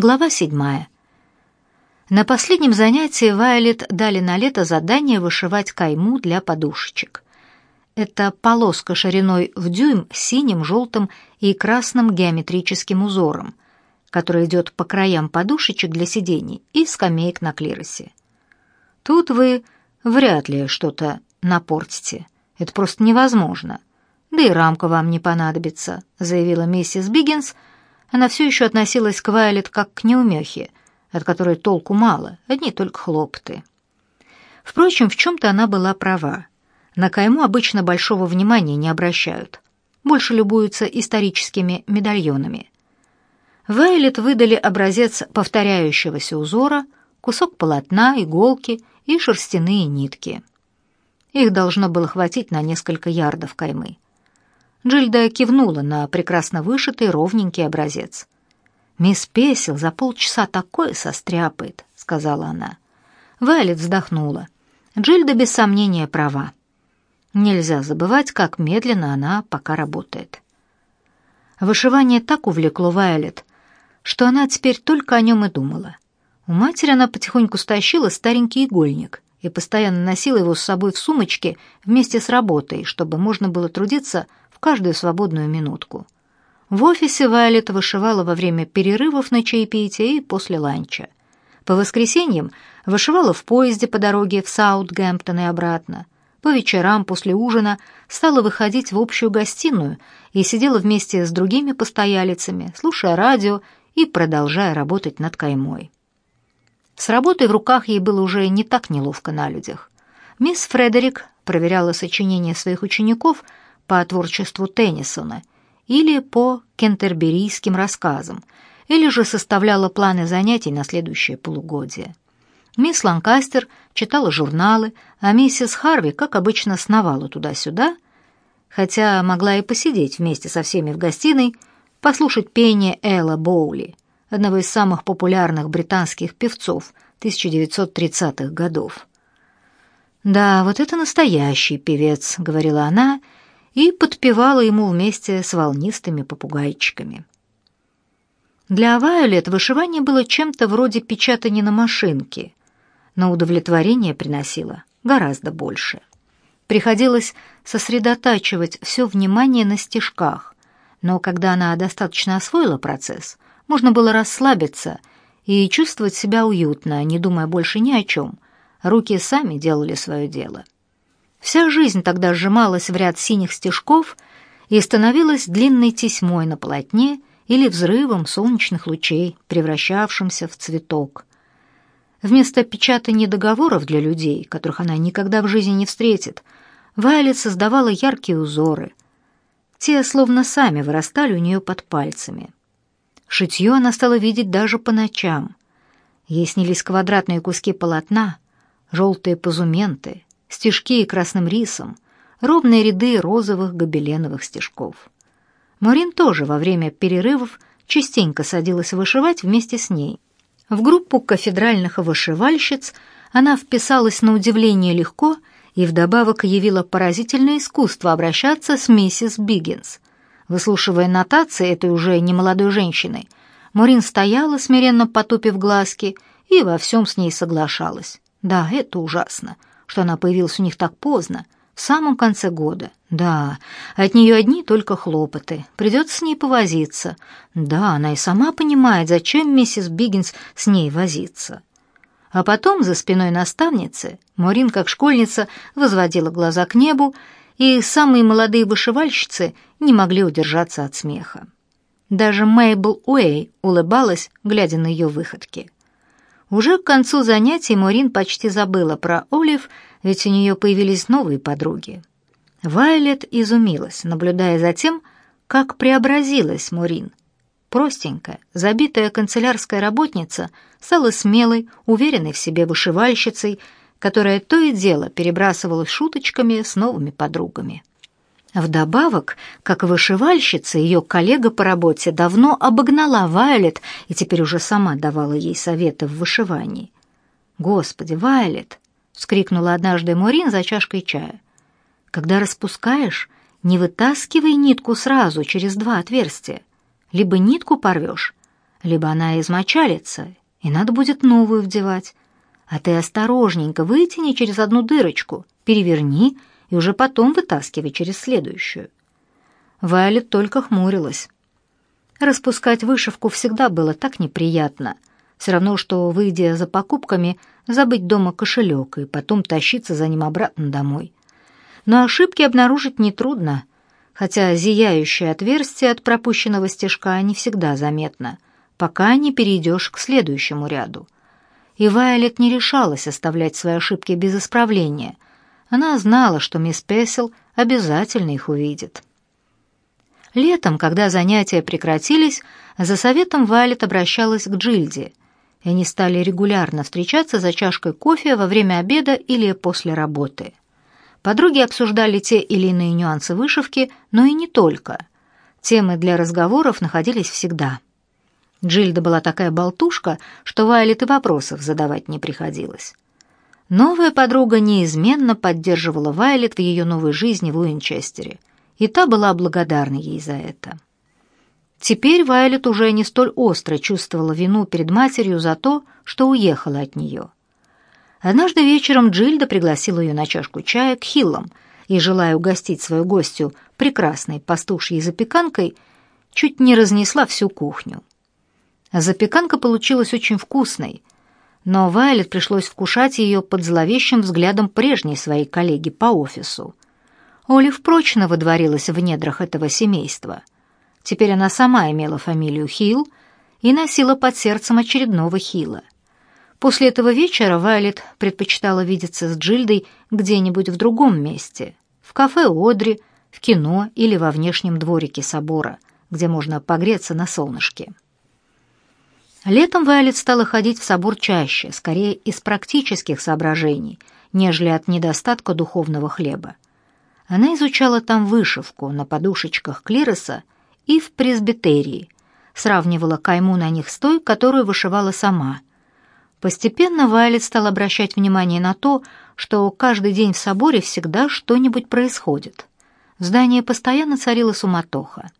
Глава седьмая. На последнем занятии Вайолет дали на лето задание вышивать кайму для подушечек. Это полоска шириной в дюйм с синим, желтым и красным геометрическим узором, который идет по краям подушечек для сидений и скамеек на клиросе. Тут вы вряд ли что-то напортите. Это просто невозможно. Да и рамка вам не понадобится, заявила миссис Биггинс. Она все еще относилась к Вайолет как к неумехе, от которой толку мало, одни только хлопоты. Впрочем, в чем-то она была права. На кайму обычно большого внимания не обращают. Больше любуются историческими медальонами. Вайлет выдали образец повторяющегося узора, кусок полотна, иголки и шерстяные нитки. Их должно было хватить на несколько ярдов каймы. Джильда кивнула на прекрасно вышитый ровненький образец. «Мисс Песел за полчаса такое состряпает», — сказала она. Вайлет вздохнула. Джильда без сомнения права. Нельзя забывать, как медленно она пока работает. Вышивание так увлекло Вайлет, что она теперь только о нем и думала. У матери она потихоньку стащила старенький игольник и постоянно носила его с собой в сумочке вместе с работой, чтобы можно было трудиться в каждую свободную минутку. В офисе Вайлет вышивала во время перерывов на чаепитие и после ланча. По воскресеньям вышивала в поезде по дороге в Саутгемптон и обратно. По вечерам после ужина стала выходить в общую гостиную и сидела вместе с другими постоялицами, слушая радио и продолжая работать над каймой. С работой в руках ей было уже не так неловко на людях. Мисс Фредерик проверяла сочинения своих учеников по творчеству Теннисона или по кентерберийским рассказам, или же составляла планы занятий на следующее полугодие. Мисс Ланкастер читала журналы, а миссис Харви, как обычно, сновала туда-сюда, хотя могла и посидеть вместе со всеми в гостиной, послушать пение Элла Боули — одного из самых популярных британских певцов 1930-х годов. «Да, вот это настоящий певец», — говорила она, и подпевала ему вместе с волнистыми попугайчиками. Для Вайолет вышивание было чем-то вроде печатания на машинке, но удовлетворение приносило гораздо больше. Приходилось сосредотачивать все внимание на стежках, но когда она достаточно освоила процесс, можно было расслабиться и чувствовать себя уютно, не думая больше ни о чем. Руки сами делали свое дело. Вся жизнь тогда сжималась в ряд синих стежков и становилась длинной тесьмой на полотне или взрывом солнечных лучей, превращавшимся в цветок. Вместо печатания договоров для людей, которых она никогда в жизни не встретит, Вайлет создавала яркие узоры. Те словно сами вырастали у нее под пальцами. Шитье она стала видеть даже по ночам. Ей снились квадратные куски полотна, желтые позументы, стежки и красным рисом, ровные ряды розовых гобеленовых стежков. Морин тоже во время перерывов частенько садилась вышивать вместе с ней. В группу кафедральных вышивальщиц она вписалась на удивление легко и вдобавок явила поразительное искусство обращаться с миссис Биггинс, Выслушивая нотации этой уже немолодой женщины, Морин стояла, смиренно потупив глазки, и во всем с ней соглашалась. Да, это ужасно, что она появилась у них так поздно, в самом конце года. Да, от нее одни только хлопоты. Придется с ней повозиться. Да, она и сама понимает, зачем миссис Биггинс с ней возиться. А потом за спиной наставницы Морин, как школьница, возводила глаза к небу и самые молодые вышивальщицы не могли удержаться от смеха. Даже Мейбл Уэй улыбалась, глядя на ее выходки. Уже к концу занятий Морин почти забыла про Олив, ведь у нее появились новые подруги. Вайлет изумилась, наблюдая за тем, как преобразилась Морин. Простенькая, забитая канцелярская работница стала смелой, уверенной в себе вышивальщицей, которая то и дело перебрасывалась шуточками с новыми подругами. Вдобавок, как вышивальщица, ее коллега по работе давно обогнала Вайлет и теперь уже сама давала ей советы в вышивании. «Господи, Вайлет!» — вскрикнула однажды Морин за чашкой чая. «Когда распускаешь, не вытаскивай нитку сразу через два отверстия. Либо нитку порвешь, либо она измочалится, и надо будет новую вдевать. А ты осторожненько вытяни через одну дырочку, переверни и уже потом вытаскивай через следующую. Вайлет только хмурилась. Распускать вышивку всегда было так неприятно. Все равно, что, выйдя за покупками, забыть дома кошелек и потом тащиться за ним обратно домой. Но ошибки обнаружить нетрудно, хотя зияющее отверстие от пропущенного стежка не всегда заметно, пока не перейдешь к следующему ряду. И Вайолет не решалась оставлять свои ошибки без исправления. Она знала, что мисс Песел обязательно их увидит. Летом, когда занятия прекратились, за советом Вайлет обращалась к Джильде, и они стали регулярно встречаться за чашкой кофе во время обеда или после работы. Подруги обсуждали те или иные нюансы вышивки, но и не только. Темы для разговоров находились всегда. Джильда была такая болтушка, что Вайлет и вопросов задавать не приходилось. Новая подруга неизменно поддерживала Вайлет в ее новой жизни в Уинчестере, и та была благодарна ей за это. Теперь Вайлет уже не столь остро чувствовала вину перед матерью за то, что уехала от нее. Однажды вечером Джильда пригласила ее на чашку чая к Хиллам и, желая угостить свою гостью прекрасной пастушьей запеканкой, чуть не разнесла всю кухню. Запеканка получилась очень вкусной, но Вайлет пришлось вкушать ее под зловещим взглядом прежней своей коллеги по офису. Олив прочно выдворилась в недрах этого семейства — Теперь она сама имела фамилию Хилл и носила под сердцем очередного Хилла. После этого вечера Вайлет предпочитала видеться с Джильдой где-нибудь в другом месте, в кафе Одри, в кино или во внешнем дворике собора, где можно погреться на солнышке. Летом Вайлет стала ходить в собор чаще, скорее из практических соображений, нежели от недостатка духовного хлеба. Она изучала там вышивку на подушечках клироса и в пресбитерии, сравнивала кайму на них с той, которую вышивала сама. Постепенно Вайлет стал обращать внимание на то, что каждый день в соборе всегда что-нибудь происходит. В здании постоянно царила суматоха,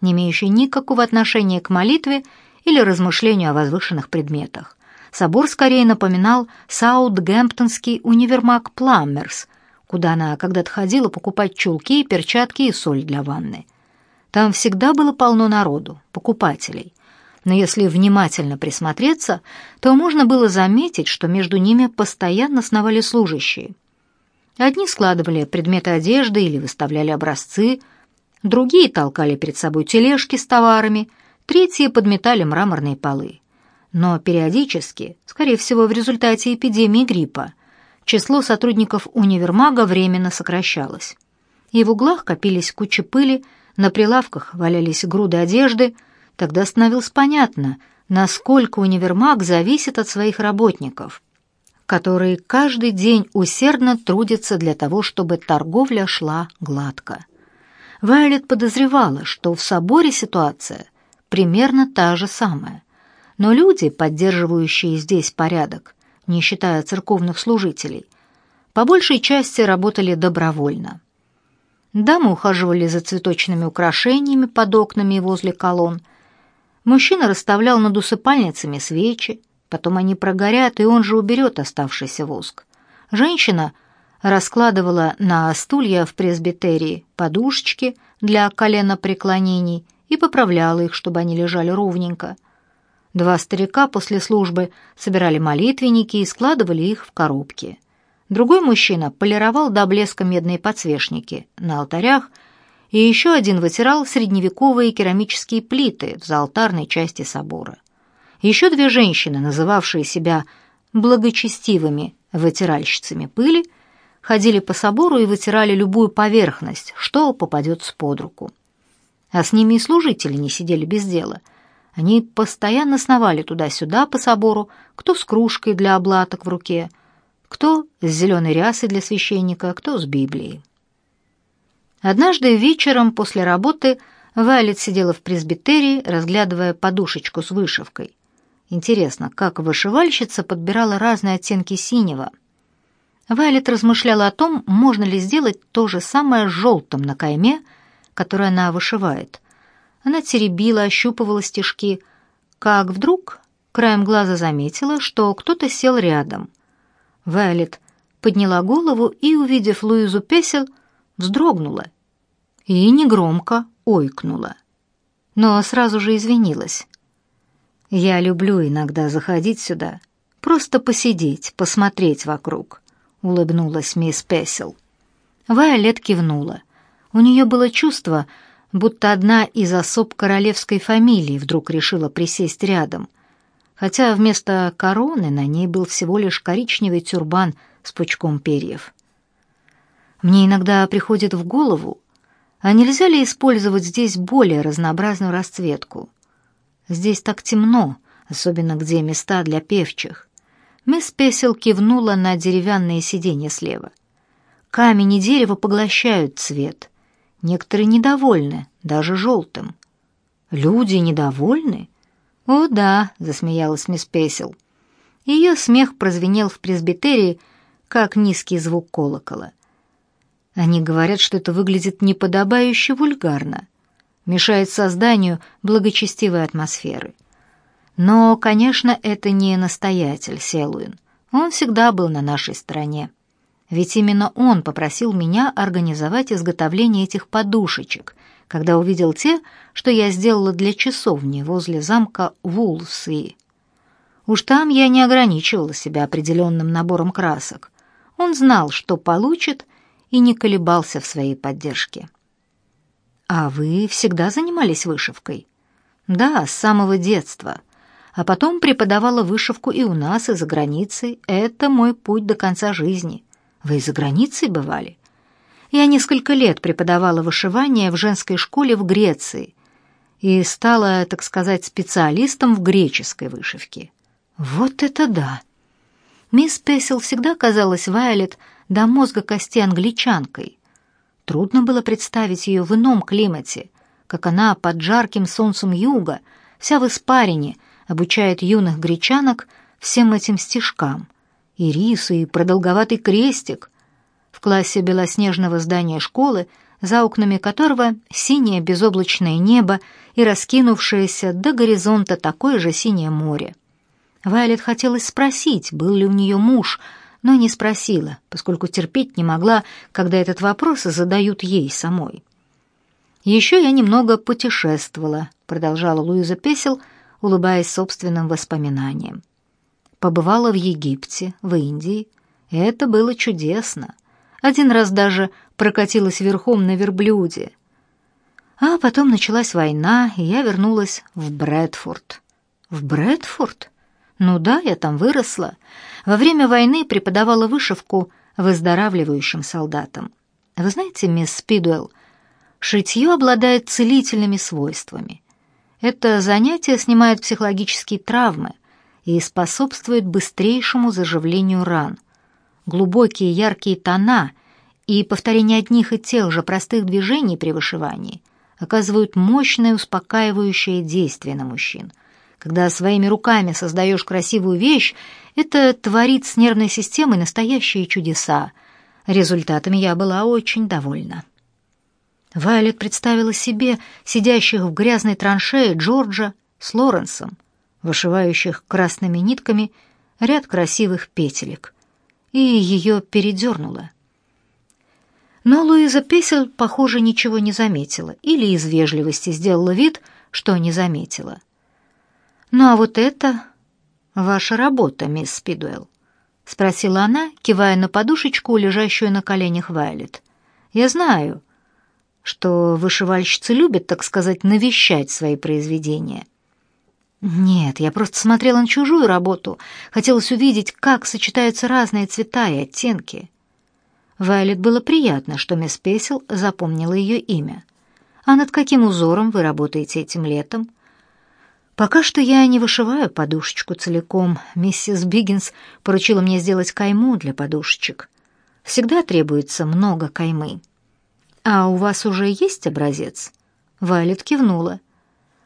не имеющая никакого отношения к молитве или размышлению о возвышенных предметах. Собор скорее напоминал Саутгемптонский универмаг Пламмерс, куда она когда-то ходила покупать чулки, перчатки и соль для ванны. Там всегда было полно народу, покупателей. Но если внимательно присмотреться, то можно было заметить, что между ними постоянно сновали служащие. Одни складывали предметы одежды или выставляли образцы, другие толкали перед собой тележки с товарами, третьи подметали мраморные полы. Но периодически, скорее всего в результате эпидемии гриппа, число сотрудников универмага временно сокращалось. И в углах копились кучи пыли, на прилавках валялись груды одежды, тогда становилось понятно, насколько универмаг зависит от своих работников, которые каждый день усердно трудятся для того, чтобы торговля шла гладко. Вайолет подозревала, что в соборе ситуация примерно та же самая, но люди, поддерживающие здесь порядок, не считая церковных служителей, по большей части работали добровольно. Дамы ухаживали за цветочными украшениями под окнами и возле колонн. Мужчина расставлял над усыпальницами свечи, потом они прогорят, и он же уберет оставшийся воск. Женщина раскладывала на стулья в пресбитерии подушечки для коленопреклонений и поправляла их, чтобы они лежали ровненько. Два старика после службы собирали молитвенники и складывали их в коробки. Другой мужчина полировал до блеска медные подсвечники на алтарях, и еще один вытирал средневековые керамические плиты в заалтарной части собора. Еще две женщины, называвшие себя благочестивыми вытиральщицами пыли, ходили по собору и вытирали любую поверхность, что попадется под руку. А с ними и служители не сидели без дела. Они постоянно сновали туда-сюда по собору, кто с кружкой для облаток в руке – кто с зеленой рясой для священника, кто с Библией. Однажды вечером после работы Вайлет сидела в пресбитерии, разглядывая подушечку с вышивкой. Интересно, как вышивальщица подбирала разные оттенки синего. Вайлет размышляла о том, можно ли сделать то же самое с желтым на кайме, которое она вышивает. Она теребила, ощупывала стежки. как вдруг краем глаза заметила, что кто-то сел рядом. Вайлет подняла голову и, увидев Луизу Песел, вздрогнула и негромко ойкнула. Но сразу же извинилась. «Я люблю иногда заходить сюда, просто посидеть, посмотреть вокруг», — улыбнулась мисс Песел. Вайолет кивнула. У нее было чувство, будто одна из особ королевской фамилии вдруг решила присесть рядом, хотя вместо короны на ней был всего лишь коричневый тюрбан с пучком перьев. Мне иногда приходит в голову, а нельзя ли использовать здесь более разнообразную расцветку? Здесь так темно, особенно где места для певчих. Мисс Песел кивнула на деревянные сиденья слева. Камень и дерево поглощают цвет. Некоторые недовольны, даже желтым. Люди недовольны? О, да, засмеялась мисс Песел. Ее смех прозвенел в пресбитерии, как низкий звук колокола. Они говорят, что это выглядит неподобающе вульгарно, мешает созданию благочестивой атмосферы. Но, конечно, это не настоятель Селуин. Он всегда был на нашей стороне. Ведь именно он попросил меня организовать изготовление этих подушечек, когда увидел те, что я сделала для часовни возле замка Вулси. Уж там я не ограничивала себя определенным набором красок. Он знал, что получит, и не колебался в своей поддержке. «А вы всегда занимались вышивкой?» «Да, с самого детства. А потом преподавала вышивку и у нас, и за границей. Это мой путь до конца жизни». Вы за границей бывали? Я несколько лет преподавала вышивание в женской школе в Греции и стала, так сказать, специалистом в греческой вышивке. Вот это да! Мисс Песел всегда казалась Вайолет до мозга кости англичанкой. Трудно было представить ее в ином климате, как она под жарким солнцем юга, вся в испарине, обучает юных гречанок всем этим стишкам и рис, и продолговатый крестик. В классе белоснежного здания школы, за окнами которого синее безоблачное небо и раскинувшееся до горизонта такое же синее море. Вайлет хотелось спросить, был ли у нее муж, но не спросила, поскольку терпеть не могла, когда этот вопрос задают ей самой. «Еще я немного путешествовала», — продолжала Луиза Песел, улыбаясь собственным воспоминаниям побывала в Египте, в Индии. Это было чудесно. Один раз даже прокатилась верхом на верблюде. А потом началась война, и я вернулась в Брэдфорд. В Брэдфорд? Ну да, я там выросла. Во время войны преподавала вышивку выздоравливающим солдатам. Вы знаете, мисс Спидуэлл, шитье обладает целительными свойствами. Это занятие снимает психологические травмы, и способствует быстрейшему заживлению ран. Глубокие яркие тона и повторение одних и тех же простых движений при вышивании оказывают мощное успокаивающее действие на мужчин. Когда своими руками создаешь красивую вещь, это творит с нервной системой настоящие чудеса. Результатами я была очень довольна. Вайлет представила себе сидящих в грязной траншее Джорджа с Лоренсом, вышивающих красными нитками ряд красивых петелек, и ее передернуло. Но Луиза Песель, похоже, ничего не заметила или из вежливости сделала вид, что не заметила. «Ну а вот это ваша работа, мисс Спидуэлл?» — спросила она, кивая на подушечку, лежащую на коленях Вайлет. «Я знаю, что вышивальщицы любят, так сказать, навещать свои произведения. Нет, я просто смотрела на чужую работу. Хотелось увидеть, как сочетаются разные цвета и оттенки. Вайлет было приятно, что мисс Песел запомнила ее имя. А над каким узором вы работаете этим летом? Пока что я не вышиваю подушечку целиком. Миссис Биггинс поручила мне сделать кайму для подушечек. Всегда требуется много каймы. А у вас уже есть образец? Вайлет кивнула.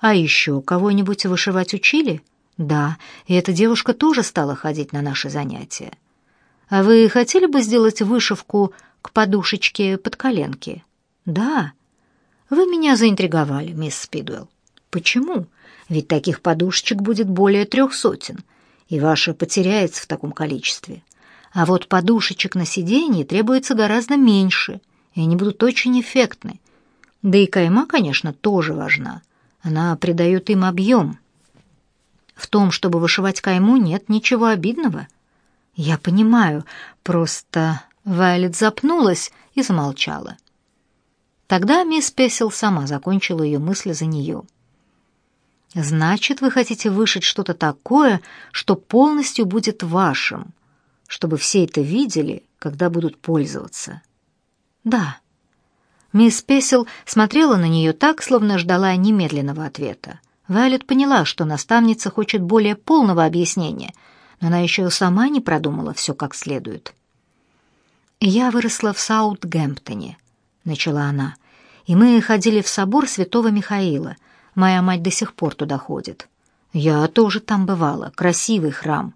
А еще кого-нибудь вышивать учили? Да, и эта девушка тоже стала ходить на наши занятия. А вы хотели бы сделать вышивку к подушечке под коленки? Да. Вы меня заинтриговали, мисс Спидуэлл. Почему? ведь таких подушечек будет более трех сотен, и ваша потеряется в таком количестве. А вот подушечек на сиденье требуется гораздо меньше, и они будут очень эффектны. Да и кайма, конечно, тоже важна. Она придает им объем. В том, чтобы вышивать кайму, нет ничего обидного. Я понимаю, просто Вайлет запнулась и замолчала. Тогда мисс Песел сама закончила ее мысли за нее. «Значит, вы хотите вышить что-то такое, что полностью будет вашим, чтобы все это видели, когда будут пользоваться?» «Да». Мисс Песел смотрела на нее так, словно ждала немедленного ответа. Вайлет поняла, что наставница хочет более полного объяснения, но она еще сама не продумала все как следует. «Я выросла в Саутгемптоне», — начала она, — «и мы ходили в собор святого Михаила. Моя мать до сих пор туда ходит. Я тоже там бывала, красивый храм.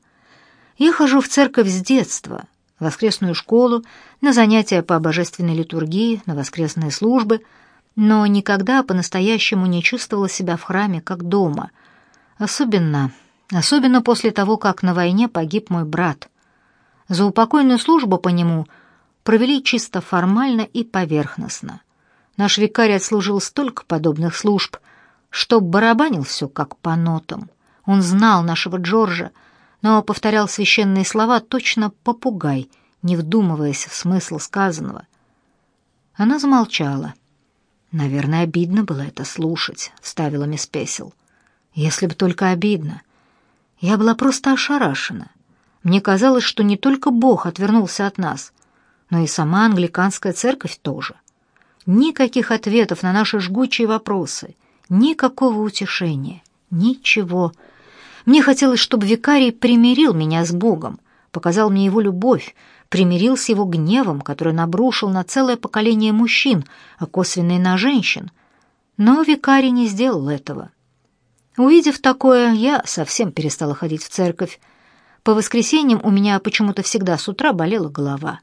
Я хожу в церковь с детства, воскресную школу, на занятия по божественной литургии, на воскресные службы — но никогда по-настоящему не чувствовала себя в храме как дома. Особенно, особенно после того, как на войне погиб мой брат. За упокойную службу по нему провели чисто формально и поверхностно. Наш викарий отслужил столько подобных служб, что барабанил все как по нотам. Он знал нашего Джорджа, но повторял священные слова точно попугай, не вдумываясь в смысл сказанного. Она замолчала. «Наверное, обидно было это слушать», — вставила мисс Песел. «Если бы только обидно. Я была просто ошарашена. Мне казалось, что не только Бог отвернулся от нас, но и сама англиканская церковь тоже. Никаких ответов на наши жгучие вопросы, никакого утешения, ничего. Мне хотелось, чтобы викарий примирил меня с Богом, показал мне его любовь, примирил с его гневом, который набрушил на целое поколение мужчин, а косвенно и на женщин. Но викарий не сделал этого. Увидев такое, я совсем перестала ходить в церковь. По воскресеньям у меня почему-то всегда с утра болела голова.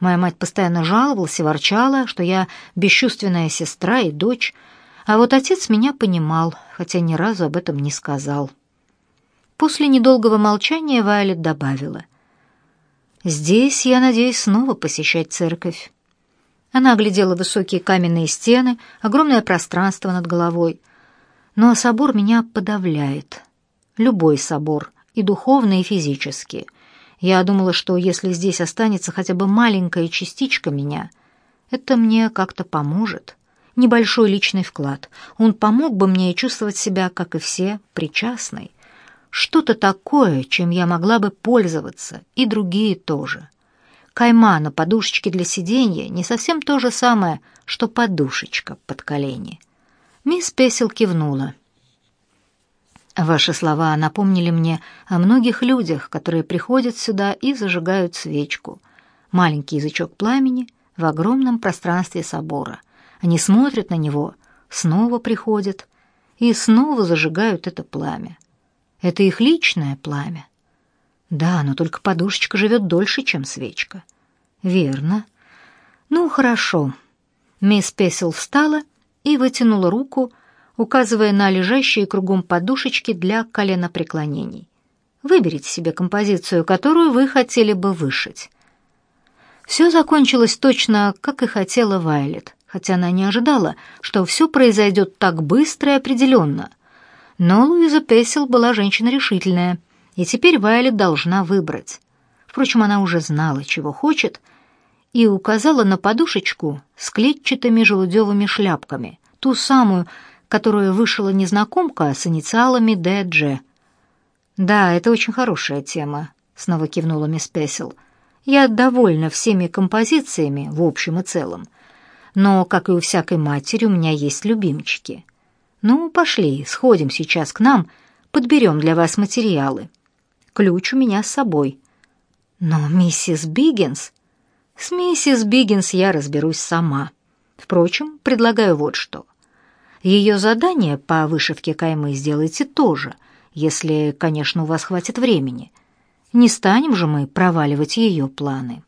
Моя мать постоянно жаловалась и ворчала, что я бесчувственная сестра и дочь, а вот отец меня понимал, хотя ни разу об этом не сказал. После недолгого молчания Вайлет добавила — Здесь я надеюсь снова посещать церковь. Она оглядела высокие каменные стены, огромное пространство над головой. Но собор меня подавляет. Любой собор, и духовно, и физически. Я думала, что если здесь останется хотя бы маленькая частичка меня, это мне как-то поможет. Небольшой личный вклад. Он помог бы мне чувствовать себя, как и все, причастной что-то такое, чем я могла бы пользоваться, и другие тоже. Кайма на подушечке для сиденья не совсем то же самое, что подушечка под колени. Мисс Песел кивнула. Ваши слова напомнили мне о многих людях, которые приходят сюда и зажигают свечку. Маленький язычок пламени в огромном пространстве собора. Они смотрят на него, снова приходят и снова зажигают это пламя. Это их личное пламя. Да, но только подушечка живет дольше, чем свечка. Верно. Ну, хорошо. Мисс Песел встала и вытянула руку, указывая на лежащие кругом подушечки для коленопреклонений. Выберите себе композицию, которую вы хотели бы вышить. Все закончилось точно, как и хотела Вайлет, хотя она не ожидала, что все произойдет так быстро и определенно. Но Луиза Пессел была женщина решительная, и теперь Вайлет должна выбрать. Впрочем, она уже знала, чего хочет, и указала на подушечку с клетчатыми желудевыми шляпками, ту самую, которую вышила незнакомка с инициалами Д.Дж. «Да, это очень хорошая тема», — снова кивнула мисс Пессел. «Я довольна всеми композициями в общем и целом, но, как и у всякой матери, у меня есть любимчики». «Ну, пошли, сходим сейчас к нам, подберем для вас материалы. Ключ у меня с собой». «Но миссис Биггинс...» «С миссис Биггинс я разберусь сама. Впрочем, предлагаю вот что. Ее задание по вышивке каймы сделайте тоже, если, конечно, у вас хватит времени. Не станем же мы проваливать ее планы».